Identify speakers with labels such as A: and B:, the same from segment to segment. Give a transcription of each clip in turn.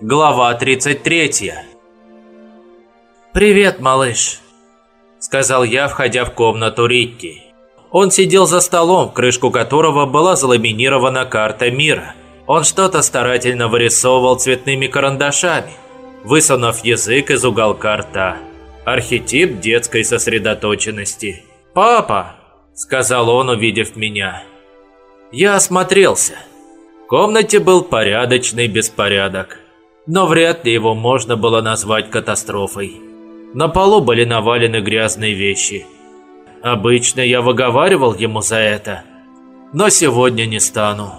A: Глава 33 «Привет, малыш», — сказал я, входя в комнату Ритти. Он сидел за столом, крышку которого была заламинирована карта мира. Он что-то старательно вырисовывал цветными карандашами, высунув язык из уголка рта. Архетип детской сосредоточенности. «Папа!» – сказал он, увидев меня. Я осмотрелся. В комнате был порядочный беспорядок. Но вряд ли его можно было назвать катастрофой. На полу были навалены грязные вещи. Обычно я выговаривал ему за это, но сегодня не стану.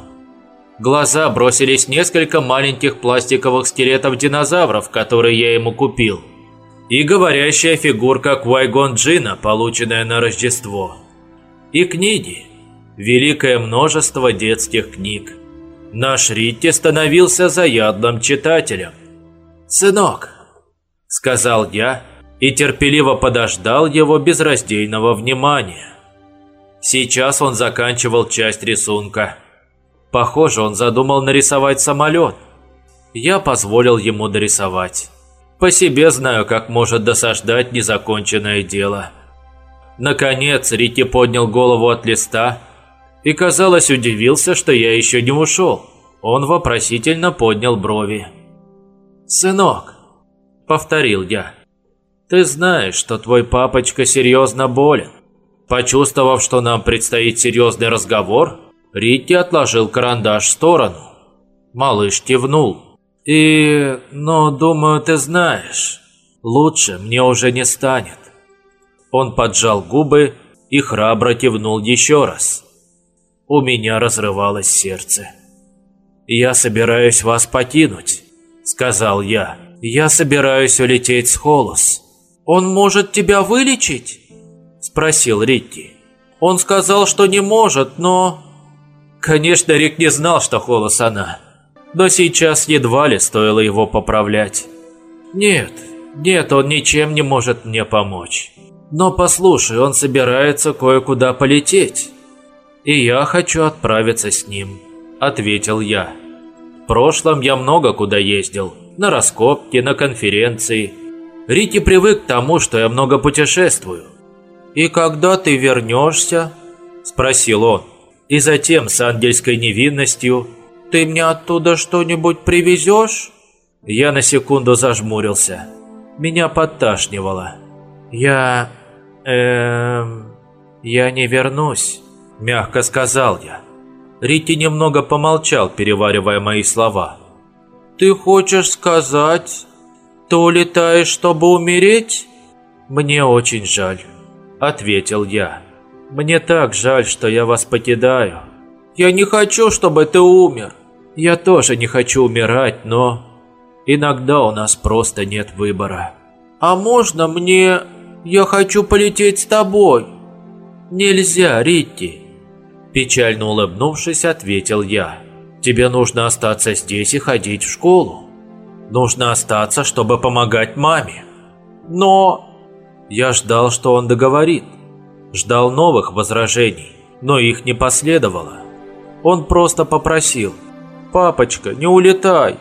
A: глаза бросились несколько маленьких пластиковых скелетов динозавров, которые я ему купил – и говорящая фигурка Квайгон Джина, полученная на Рождество. И книги. Великое множество детских книг. Наш Ритти становился заядлым читателем. «Сынок», — сказал я, и терпеливо подождал его безраздельного внимания. Сейчас он заканчивал часть рисунка. Похоже, он задумал нарисовать самолет. Я позволил ему дорисовать. По себе знаю, как может досаждать незаконченное дело. Наконец, Рики поднял голову от листа и, казалось, удивился, что я еще не ушел. Он вопросительно поднял брови. «Сынок», — повторил я, — «ты знаешь, что твой папочка серьезно болен». Почувствовав, что нам предстоит серьезный разговор, Рикки отложил карандаш в сторону. Малыш кивнул. И, ну, думаю, ты знаешь, лучше мне уже не станет. Он поджал губы и храбро кивнул еще раз. У меня разрывалось сердце. «Я собираюсь вас покинуть», — сказал я. «Я собираюсь улететь с Холос». «Он может тебя вылечить?» — спросил Рикки. «Он сказал, что не может, но...» Конечно, Рик не знал, что Холос она но сейчас едва ли стоило его поправлять. Нет, нет, он ничем не может мне помочь. Но послушай, он собирается кое-куда полететь. И я хочу отправиться с ним, ответил я. В прошлом я много куда ездил. На раскопки, на конференции. Рики привык к тому, что я много путешествую. «И когда ты вернешься?» – спросил он. И затем с ангельской невинностью ты мне оттуда что-нибудь привезешь?» Я на секунду зажмурился. Меня подташнивало. «Я... эм... я не вернусь», – мягко сказал я. Рики немного помолчал, переваривая мои слова. «Ты хочешь сказать, ты улетаешь, чтобы умереть?» «Мне очень жаль», – ответил я. «Мне так жаль, что я вас покидаю». «Я не хочу, чтобы ты умер», я тоже не хочу умирать, но иногда у нас просто нет выбора. А можно мне... Я хочу полететь с тобой. Нельзя, Ритти. Печально улыбнувшись, ответил я. Тебе нужно остаться здесь и ходить в школу. Нужно остаться, чтобы помогать маме. Но... Я ждал, что он договорит. Ждал новых возражений, но их не последовало. Он просто попросил – папочка, не улетай.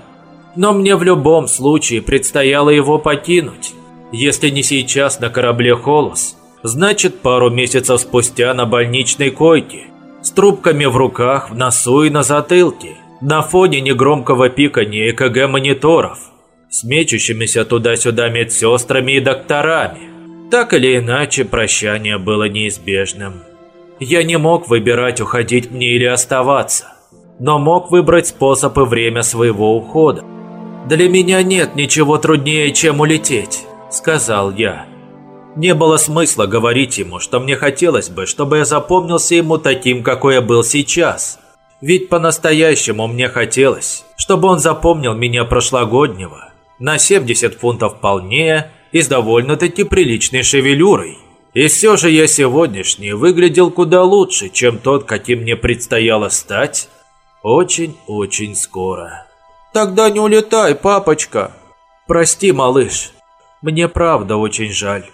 A: Но мне в любом случае предстояло его покинуть. Если не сейчас на корабле «Холос», значит пару месяцев спустя на больничной койке, с трубками в руках, в носу и на затылке, на фоне негромкого пикания ЭКГ-мониторов, с мечущимися туда-сюда медсестрами и докторами. Так или иначе, прощание было неизбежным. Я не мог выбирать, уходить мне или оставаться но мог выбрать способ и время своего ухода. «Для меня нет ничего труднее, чем улететь», – сказал я. Не было смысла говорить ему, что мне хотелось бы, чтобы я запомнился ему таким, какой я был сейчас. Ведь по-настоящему мне хотелось, чтобы он запомнил меня прошлогоднего, на 70 фунтов полнее и с довольно-таки приличной шевелюрой. И все же я сегодняшний выглядел куда лучше, чем тот, каким мне предстояло стать очень-очень скоро. Тогда не улетай, папочка. Прости, малыш. Мне правда очень жаль.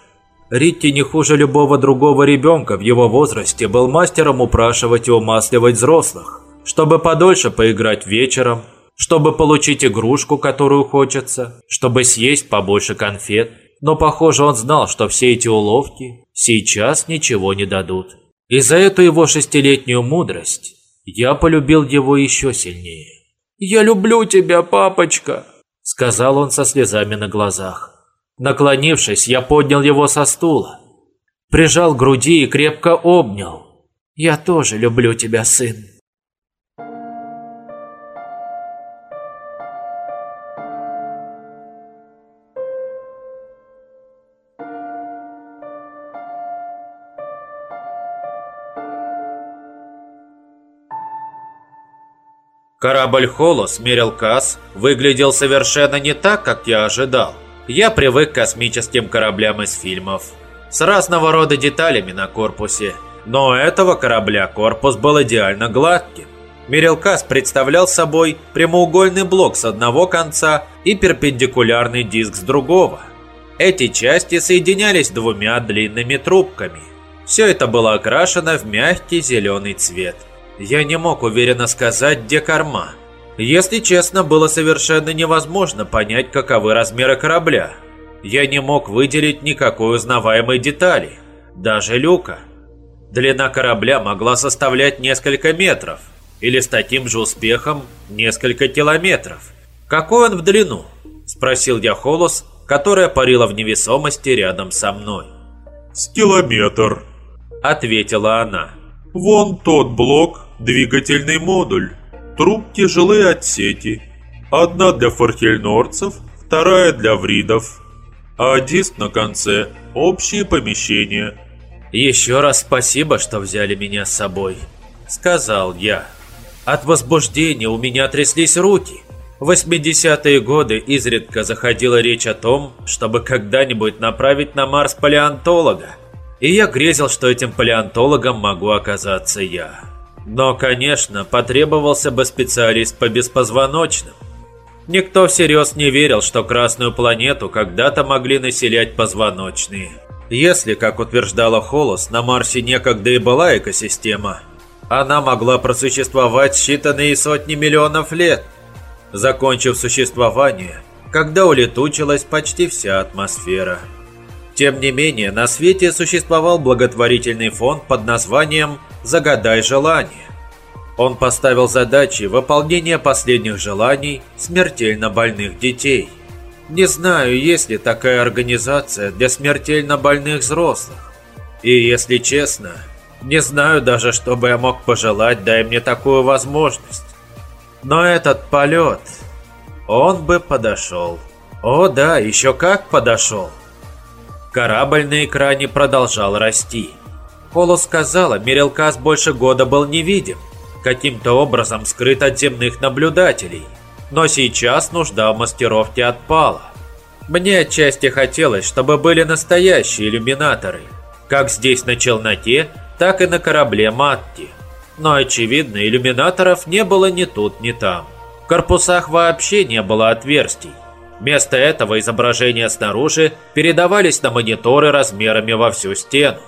A: Ритти не хуже любого другого ребенка в его возрасте был мастером упрашивать и умасливать взрослых, чтобы подольше поиграть вечером, чтобы получить игрушку, которую хочется, чтобы съесть побольше конфет. Но, похоже, он знал, что все эти уловки сейчас ничего не дадут. И за эту его шестилетнюю мудрость я полюбил его еще сильнее. «Я люблю тебя, папочка!» – сказал он со слезами на глазах. Наклонившись, я поднял его со стула, прижал к груди и крепко обнял. «Я тоже люблю тебя, сын!» Корабль «Холос» мерил Касс выглядел совершенно не так, как я ожидал. Я привык к космическим кораблям из фильмов. С разного рода деталями на корпусе. Но у этого корабля корпус был идеально гладким. Мерилкас представлял собой прямоугольный блок с одного конца и перпендикулярный диск с другого. Эти части соединялись двумя длинными трубками. Все это было окрашено в мягкий зеленый цвет. Я не мог уверенно сказать, где корма. Если честно, было совершенно невозможно понять, каковы размеры корабля. Я не мог выделить никакой узнаваемой детали, даже люка. Длина корабля могла составлять несколько метров, или с таким же успехом несколько километров. «Какой он в длину?» – спросил я Холос, которая парила в невесомости рядом со мной.
B: «С километр», – ответила она. «Вон тот блок, двигательный модуль. Труб тяжелые отсеки. Одна для форхельнорцев, вторая для вридов. А диск на конце – общее помещение.
A: «Еще раз спасибо, что взяли меня с собой», – сказал я. От возбуждения у меня тряслись руки. В 80-е годы изредка заходила речь о том, чтобы когда-нибудь направить на Марс палеонтолога. И я грезил, что этим палеонтологом могу оказаться я. Но, конечно, потребовался бы специалист по беспозвоночным. Никто всерьез не верил, что Красную планету когда-то могли населять позвоночные. Если, как утверждала Холос, на Марсе некогда и была экосистема, она могла просуществовать считанные сотни миллионов лет, закончив существование, когда улетучилась почти вся атмосфера. Тем не менее, на свете существовал благотворительный фонд под названием «Загадай желание». Он поставил задачи выполнения последних желаний смертельно больных детей. Не знаю, есть ли такая организация для смертельно больных взрослых. И если честно, не знаю даже, что бы я мог пожелать, дай мне такую возможность. Но этот полет, он бы подошел. О да, еще как подошел. Корабль на экране продолжал расти. Холо сказала, Мирелкас больше года был невидим, каким-то образом скрыт от земных наблюдателей. Но сейчас нужда в мастеровке отпала. Мне отчасти хотелось, чтобы были настоящие иллюминаторы, как здесь на челноке, так и на корабле Матти. Но, очевидно, иллюминаторов не было ни тут, ни там. В корпусах вообще не было отверстий. Вместо этого изображения снаружи передавались на мониторы размерами во всю стену.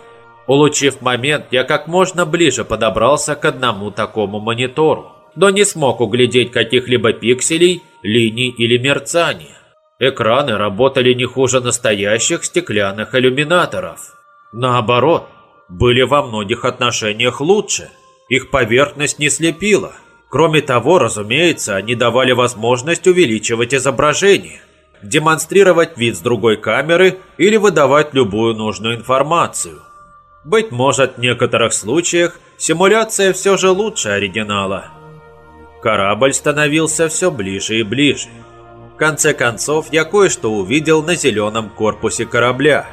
A: Улучив момент, я как можно ближе подобрался к одному такому монитору, но не смог углядеть каких-либо пикселей, линий или мерцания. Экраны работали не хуже настоящих стеклянных иллюминаторов. Наоборот, были во многих отношениях лучше. Их поверхность не слепила, Кроме того, разумеется, они давали возможность увеличивать изображение, демонстрировать вид с другой камеры или выдавать любую нужную информацию. Быть может, в некоторых случаях симуляция все же лучше оригинала. Корабль становился все ближе и ближе. В конце концов, я кое-что увидел на зеленом корпусе корабля.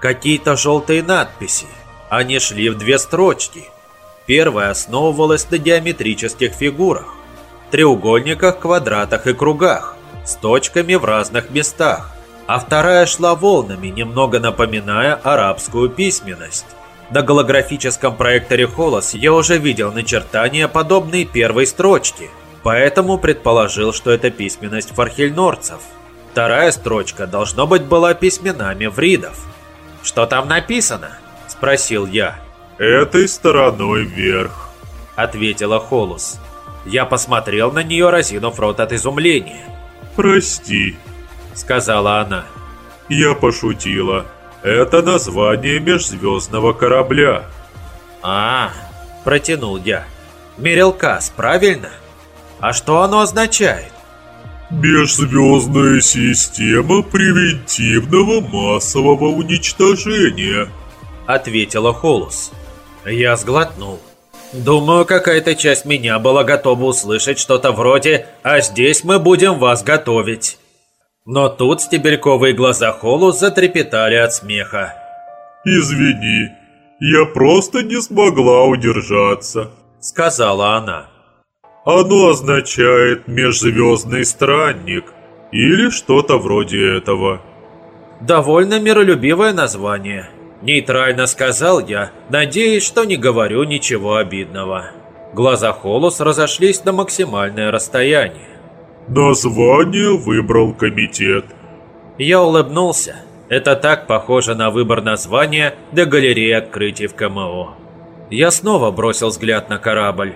A: Какие-то желтые надписи. Они шли в две строчки – Первая основывалась на геометрических фигурах, треугольниках, квадратах и кругах, с точками в разных местах, а вторая шла волнами, немного напоминая арабскую письменность. На голографическом проекторе Холос я уже видел начертания, подобные первой строчке, поэтому предположил, что это письменность фархельнорцев. Вторая строчка, должно быть, была письменами вридов. «Что там написано?» – спросил я.
B: «Этой стороной вверх», —
A: ответила Холус. Я посмотрел на нее, разинув рот от изумления.
B: «Прости», — сказала она. «Я пошутила. Это название межзвездного корабля».
A: «А, — протянул я. «Мерилкас, правильно? А что оно означает?»
B: «Межзвездная система превентивного массового уничтожения», —
A: ответила Холус. Я сглотнул. Думаю, какая-то часть меня была готова услышать что-то вроде «А здесь мы будем вас готовить». Но тут стебельковые глаза Холус затрепетали от смеха.
B: «Извини, я просто не смогла удержаться», — сказала она. «Оно означает «межзвездный странник» или что-то вроде этого».
A: «Довольно миролюбивое название», Нейтрально сказал я, надеясь, что не говорю ничего обидного. Глаза Холос разошлись на максимальное расстояние.
B: Название выбрал комитет.
A: Я улыбнулся. Это так похоже на выбор названия до галереи открытий в КМО. Я снова бросил взгляд на корабль.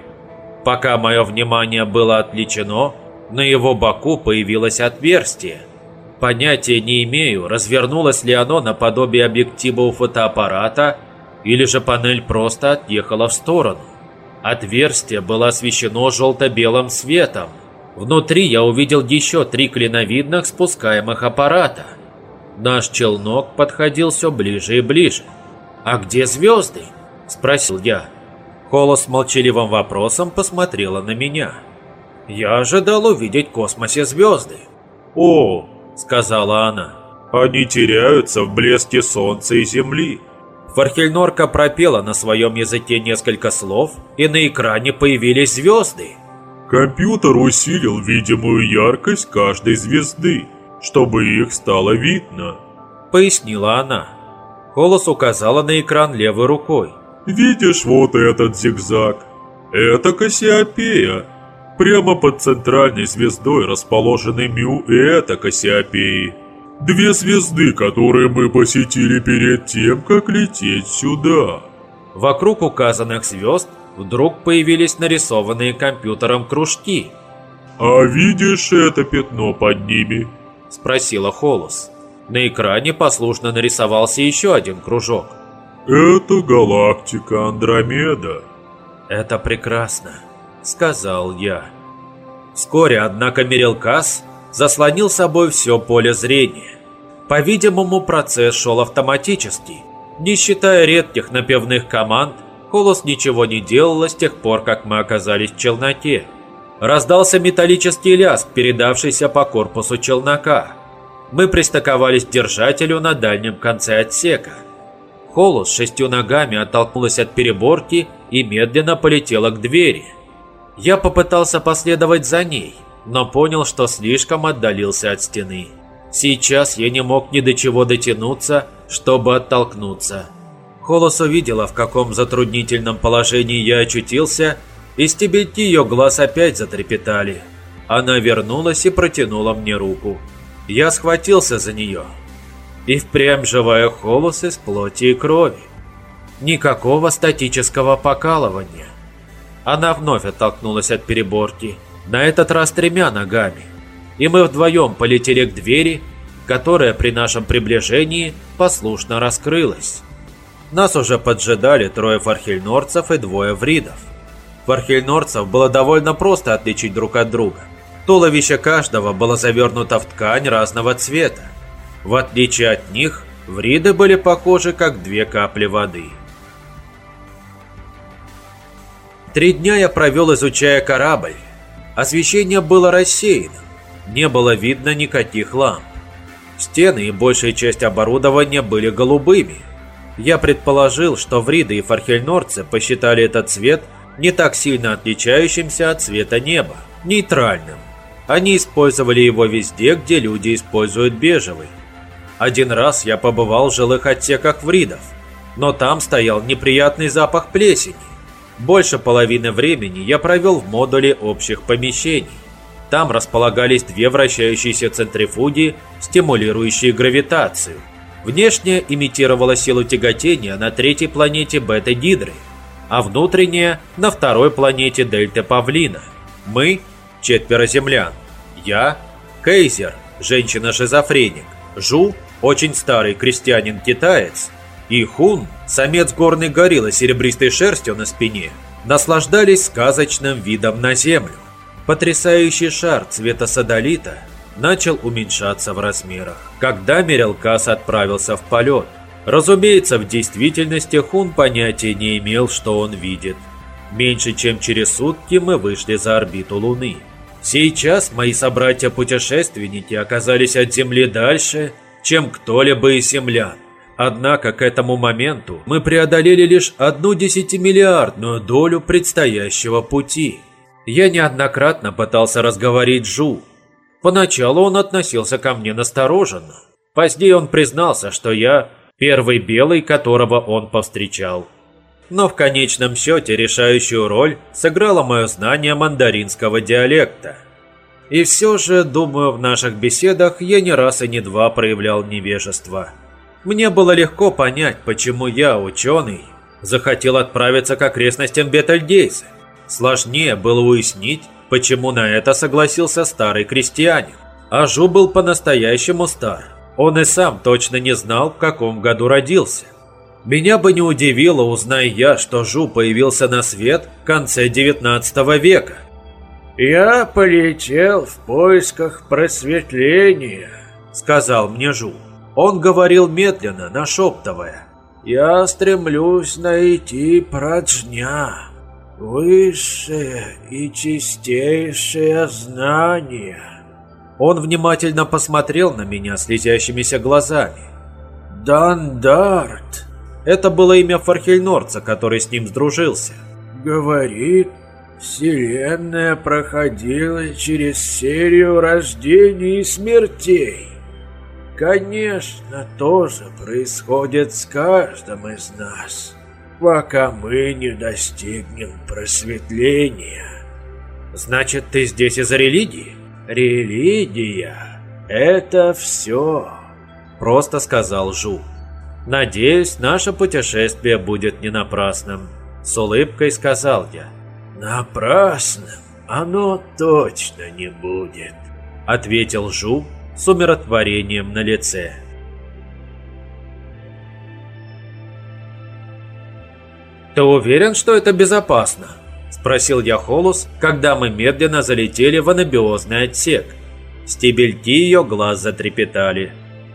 A: Пока мое внимание было отвлечено, на его боку появилось отверстие – Понятия не имею, развернулось ли оно наподобие объектива у фотоаппарата, или же панель просто отъехала в сторону. Отверстие было освещено желто-белым светом. Внутри я увидел еще три клиновидных спускаемых аппарата. Наш челнок подходил все ближе и ближе. «А где звезды?» – спросил я. Холос с молчаливым вопросом посмотрела на меня. «Я ожидал увидеть в космосе звезды».
B: «О, — сказала она. «Они теряются в блеске солнца и земли».
A: Фархельнорка пропела на своем языке несколько слов, и на экране появились звезды.
B: Компьютер усилил видимую яркость каждой звезды, чтобы их стало видно,
A: пояснила она. Холос указала на экран левой рукой.
B: Видишь вот этот зигзаг? Это Кассиопея. Прямо под центральной звездой расположены Мю и это Кассиопеи. Две звезды, которые мы посетили перед тем, как лететь сюда.
A: Вокруг указанных звезд вдруг появились нарисованные компьютером кружки.
B: «А видишь это пятно под ними?»
A: – спросила Холос. На экране послушно нарисовался еще один кружок.
B: «Это галактика Андромеда».
A: «Это прекрасно», сказал я. Вскоре, однако, Мерилкас заслонил собой все поле зрения. По-видимому, процесс шел автоматически. Не считая редких напевных команд, Холос ничего не делала с тех пор, как мы оказались в челноке. Раздался металлический лязг, передавшийся по корпусу челнока. Мы пристыковались к держателю на дальнем конце отсека. Холос шестью ногами оттолкнулась от переборки и медленно полетела к двери. Я попытался последовать за ней, но понял, что слишком отдалился от стены. Сейчас я не мог ни до чего дотянуться, чтобы оттолкнуться. Холос увидела, в каком затруднительном положении я очутился, и стебельки ее глаз опять затрепетали. Она вернулась и протянула мне руку. Я схватился за нее. И впрямь живая Холос из плоти и крови. Никакого статического покалывания. Она вновь оттолкнулась от переборки, на этот раз тремя ногами. И мы вдвоем полетели к двери, которая при нашем приближении послушно раскрылась. Нас уже поджидали трое фархельнорцев и двое вридов. Фархельнорцев было довольно просто отличить друг от друга. Туловище каждого было завернуто в ткань разного цвета. В отличие от них, вриды были похожи как две капли воды – Три дня я провел, изучая корабль. Освещение было рассеяно. Не было видно никаких ламп. Стены и большая часть оборудования были голубыми. Я предположил, что вриды и фархельнорцы посчитали этот цвет не так сильно отличающимся от цвета неба, нейтральным. Они использовали его везде, где люди используют бежевый. Один раз я побывал в жилых отсеках вридов, но там стоял неприятный запах плесени. Больше половины времени я провел в модуле общих помещений. Там располагались две вращающиеся центрифуги, стимулирующие гравитацию. Внешняя имитировала силу тяготения на третьей планете Бета-Гидры, а внутренняя – на второй планете Дельта Павлина. Мы – четверо землян. Я – Кейзер, женщина-шизофреник. Жу – очень старый крестьянин-китаец. И Хун – самец горной гориллы с серебристой шерстью на спине. Наслаждались сказочным видом на землю. Потрясающий шар цвета садолита начал уменьшаться в размерах, когда Мерелкас отправился в полет. Разумеется, в действительности Хун понятия не имел, что он видит. Меньше чем через сутки мы вышли за орбиту Луны. Сейчас мои собратья-путешественники оказались от Земли дальше, чем кто-либо из землян. Однако к этому моменту мы преодолели лишь одну десятимиллиардную долю предстоящего пути. Я неоднократно пытался разговорить Жу. Поначалу он относился ко мне настороженно. Позднее он признался, что я первый белый, которого он повстречал. Но в конечном счете решающую роль сыграло мое знание мандаринского диалекта. И все же, думаю, в наших беседах я не раз и не два проявлял невежество. Мне было легко понять, почему я, ученый, захотел отправиться к окрестностям Бетальдейса. Сложнее было уяснить, почему на это согласился старый крестьянин. Ажу был по-настоящему стар. Он и сам точно не знал, в каком году родился. Меня бы не удивило, узнай я, что Жу появился на свет в конце 19 века.
C: «Я полетел в поисках просветления», — сказал мне Жу. Он говорил медленно, нашептывая. «Я стремлюсь найти праджня, высшее и чистейшее знание».
A: Он внимательно посмотрел на меня слезящимися глазами.
C: «Дандарт!»
A: Это было имя Фархельнорца, который с ним сдружился.
C: «Говорит, Вселенная проходила через серию рождений и смертей. Конечно, тоже происходит с каждым из нас, пока мы не достигнем просветления.
A: Значит, ты здесь из-за религии?
C: Религия – это все,
A: просто сказал Жу. Надеюсь, наше путешествие будет не напрасным, с улыбкой сказал я.
C: Напрасным оно точно не будет,
A: ответил Жу с умиротворением на лице. «Ты уверен, что это безопасно?» – спросил я Холус, когда мы медленно залетели в анабиозный отсек. Стебельки ее глаз затрепетали.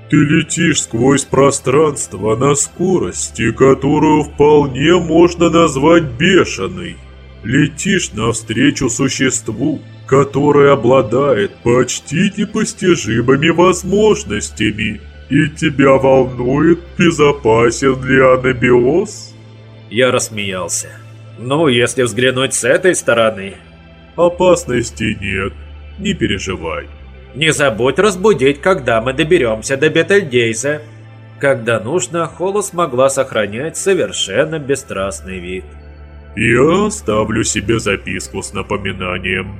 B: «Ты летишь сквозь пространство на скорости, которую вполне можно назвать бешеной. Летишь навстречу существу, которое обладает почти непостижимыми возможностями, и тебя волнует, безопасен ли анабиоз?»
A: Я рассмеялся. «Ну, если взглянуть с этой стороны...»
B: «Опасности нет, не переживай».
A: «Не забудь разбудить, когда мы доберемся до Бетельгейза». Когда нужно, Холос могла сохранять совершенно бесстрастный вид.
B: «Я оставлю себе записку с напоминанием».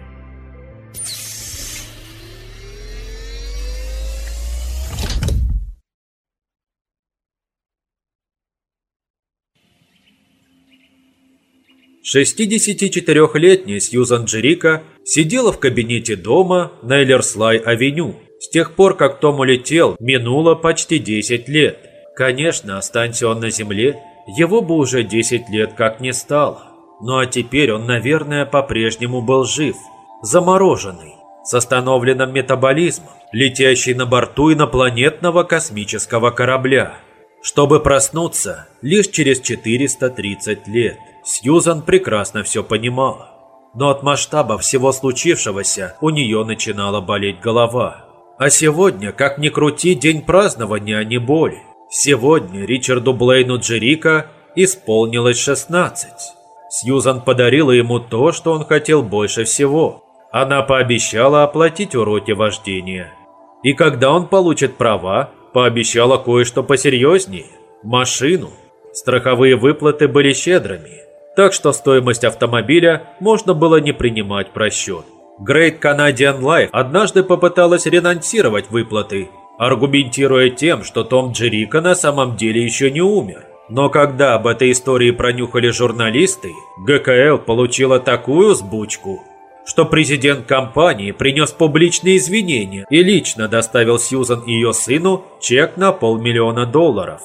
A: 64-летняя Сьюзан Джерика сидела в кабинете дома на Эллерслай-авеню. С тех пор, как Том улетел, минуло почти 10 лет. Конечно, останься он на земле, его бы уже 10 лет как не стало. Ну а теперь он, наверное, по-прежнему был жив, замороженный, с остановленным метаболизмом, летящий на борту инопланетного космического корабля, чтобы проснуться лишь через 430 лет. Сьюзан прекрасно все понимала. Но от масштаба всего случившегося у нее начинала болеть голова. А сегодня, как ни крути, день празднования, а не боли. Сегодня Ричарду Блейну Джерика исполнилось 16. Сьюзан подарила ему то, что он хотел больше всего. Она пообещала оплатить уроки вождения. И когда он получит права, пообещала кое-что посерьезнее – машину. Страховые выплаты были щедрыми – так что стоимость автомобиля можно было не принимать просчет. Great Canadian Life однажды попыталась ренонсировать выплаты, аргументируя тем, что Том Джерика на самом деле еще не умер. Но когда об этой истории пронюхали журналисты, ГКЛ получила такую сбучку, что президент компании принес публичные извинения и лично доставил Сьюзан и ее сыну чек на полмиллиона долларов.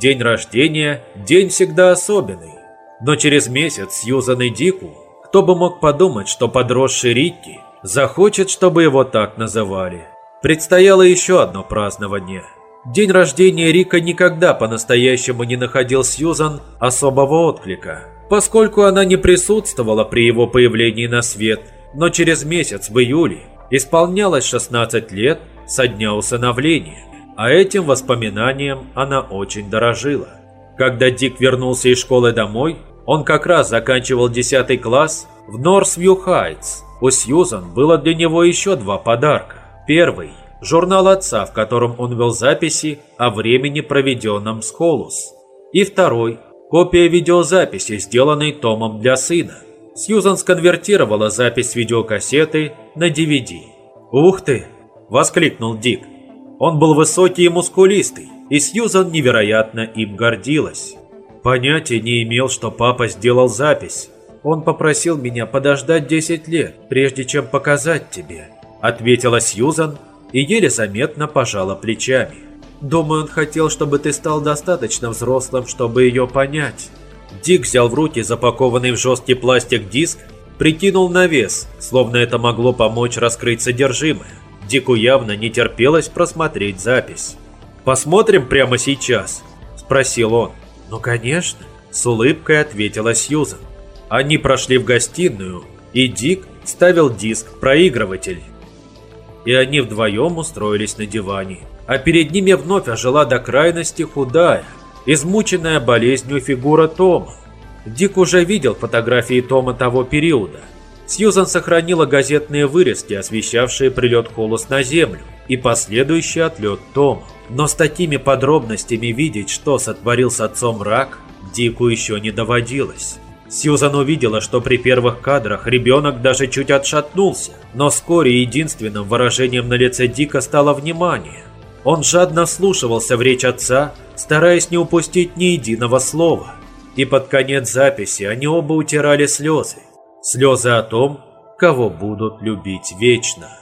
A: День рождения – день всегда особенный, но через месяц Сьюзан и Дику, кто бы мог подумать, что подросший Рикки захочет, чтобы его так называли. Предстояло еще одно празднование – День рождения Рика никогда по-настоящему не находил Сьюзан особого отклика, поскольку она не присутствовала при его появлении на свет, но через месяц, в июле, исполнялось 16 лет со дня усыновления, а этим воспоминанием она очень дорожила. Когда Дик вернулся из школы домой, он как раз заканчивал 10 класс в Норсвью Хайтс. У Сьюзан было для него еще два подарка. Первый – журнал отца, в котором он вел записи о времени, проведенном с Холус. И второй – копия видеозаписи, сделанной Томом для сына. Сьюзан сконвертировала запись видеокассеты на DVD. «Ух ты!» – воскликнул Дик. Он был высокий и мускулистый, и Сьюзан невероятно им гордилась. Понятия не имел, что папа сделал запись. Он попросил меня подождать 10 лет, прежде чем показать тебе, ответила Сьюзан, и еле заметно пожала плечами. «Думаю, он хотел, чтобы ты стал достаточно взрослым, чтобы ее понять». Дик взял в руки запакованный в жесткий пластик диск, прикинул на вес, словно это могло помочь раскрыть содержимое. Дику явно не терпелось просмотреть запись. «Посмотрим прямо сейчас?» – спросил он. «Ну, конечно», – с улыбкой ответила Сьюзан. Они прошли в гостиную, и Дик ставил диск в проигрыватель и они вдвоем устроились на диване. А перед ними вновь ожила до крайности худая, измученная болезнью фигура Тома. Дик уже видел фотографии Тома того периода. Сьюзан сохранила газетные вырезки, освещавшие прилет Холос на Землю и последующий отлет Тома. Но с такими подробностями видеть, что сотворил с отцом рак, Дику еще не доводилось. Сьюзан увидела, что при первых кадрах ребенок даже чуть отшатнулся, но вскоре единственным выражением на лице Дика стало внимание. Он жадно слушался в речь отца, стараясь не упустить ни единого слова. И под конец записи они оба утирали слезы. Слезы о том, кого будут любить вечно.